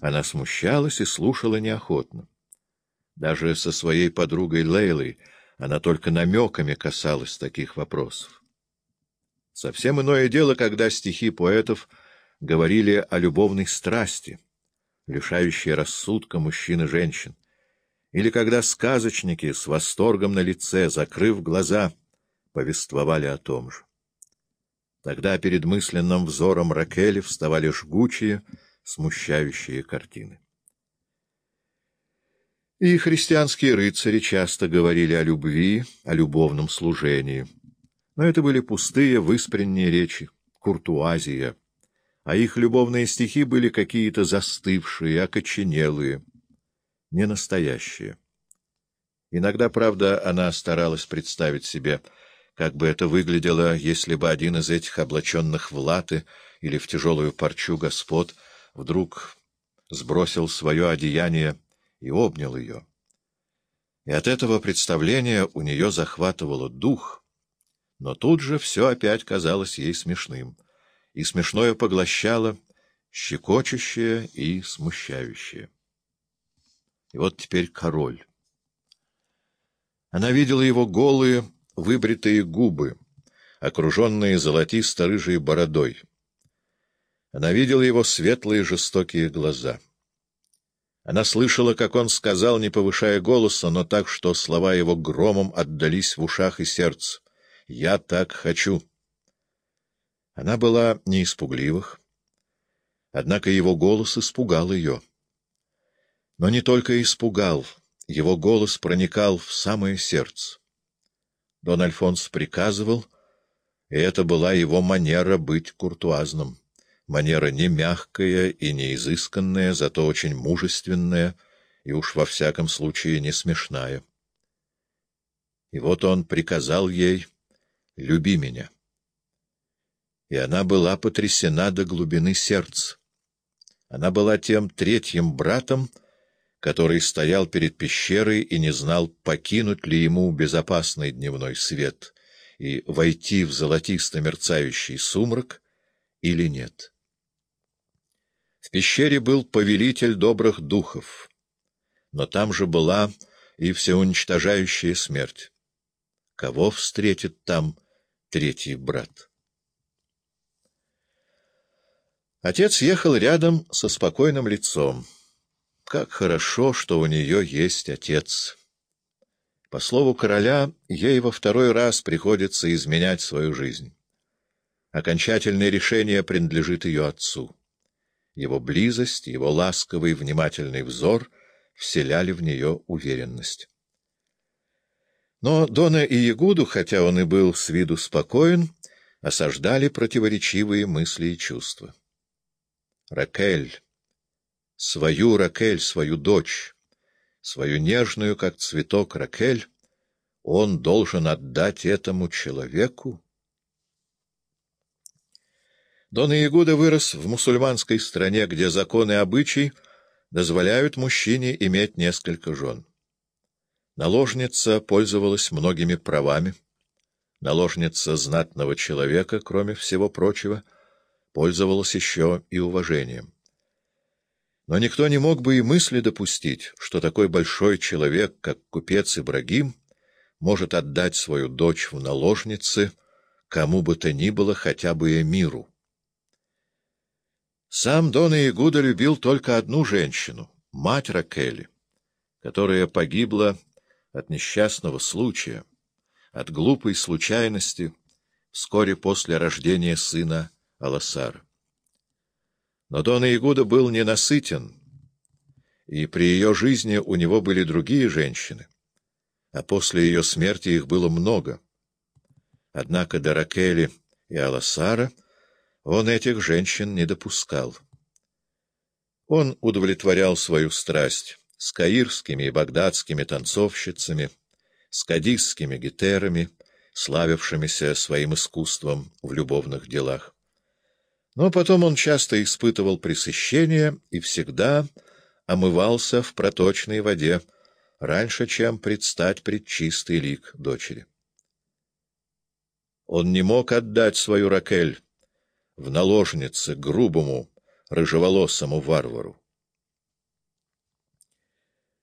она смущалась и слушала неохотно. Даже со своей подругой Лейлой она только намеками касалась таких вопросов. Совсем иное дело, когда стихи поэтов говорили о любовной страсти, лишающей рассудка мужчин и женщин, или когда сказочники с восторгом на лице, закрыв глаза, повествовали о том же. Тогда перед мысленным взором Ракели вставали жгучие, смущающие картины. И христианские рыцари часто говорили о любви, о любовном служении. Но это были пустые, выспренние речи, куртуазия, а их любовные стихи были какие-то застывшие, окоченелые, ненастоящие. Иногда, правда, она старалась представить себе как бы это выглядело, если бы один из этих облаченных в латы или в тяжелую парчу господ вдруг сбросил свое одеяние и обнял ее? И от этого представления у нее захватывало дух, но тут же все опять казалось ей смешным, и смешное поглощало щекочущее и смущающее. И вот теперь король. Она видела его голые, выбритые губы, окруженные золотисто-рыжей бородой. Она видела его светлые жестокие глаза. Она слышала, как он сказал, не повышая голоса, но так, что слова его громом отдались в ушах и сердце. «Я так хочу». Она была не испугливых, однако его голос испугал ее. Но не только испугал, его голос проникал в самое сердце. Дон Альфонс приказывал, и это была его манера быть куртуазным. Манера не мягкая и не изысканная, зато очень мужественная и уж во всяком случае не смешная. И вот он приказал ей «люби меня». И она была потрясена до глубины сердца. Она была тем третьим братом, который стоял перед пещерой и не знал, покинуть ли ему безопасный дневной свет и войти в золотисто-мерцающий сумрак или нет. В пещере был повелитель добрых духов, но там же была и всеуничтожающая смерть. Кого встретит там третий брат? Отец ехал рядом со спокойным лицом. Как хорошо, что у нее есть отец. По слову короля, ей во второй раз приходится изменять свою жизнь. Окончательное решение принадлежит ее отцу. Его близость, его ласковый, внимательный взор вселяли в нее уверенность. Но Дона и Ягуду, хотя он и был с виду спокоен, осаждали противоречивые мысли и чувства. Ракель свою Ракель, свою дочь, свою нежную, как цветок Ракель, он должен отдать этому человеку? Дон Иегуда вырос в мусульманской стране, где законы и обычаи дозволяют мужчине иметь несколько жен. Наложница пользовалась многими правами. Наложница знатного человека, кроме всего прочего, пользовалась еще и уважением. Но никто не мог бы и мысли допустить, что такой большой человек, как купец Ибрагим, может отдать свою дочь в наложницы кому бы то ни было, хотя бы эмиру. Сам Дон Иегуда любил только одну женщину, мать Ракели, которая погибла от несчастного случая, от глупой случайности вскоре после рождения сына Аласара. Но Дон Иегуда был ненасытен, и при ее жизни у него были другие женщины, а после ее смерти их было много. Однако до Ракели и Аласара он этих женщин не допускал. Он удовлетворял свою страсть с каирскими и багдадскими танцовщицами, с кадисскими гетерами, славившимися своим искусством в любовных делах. Но потом он часто испытывал пресыщение и всегда омывался в проточной воде, раньше, чем предстать пред чистый лик дочери. Он не мог отдать свою Ракель в наложнице грубому, рыжеволосому варвару.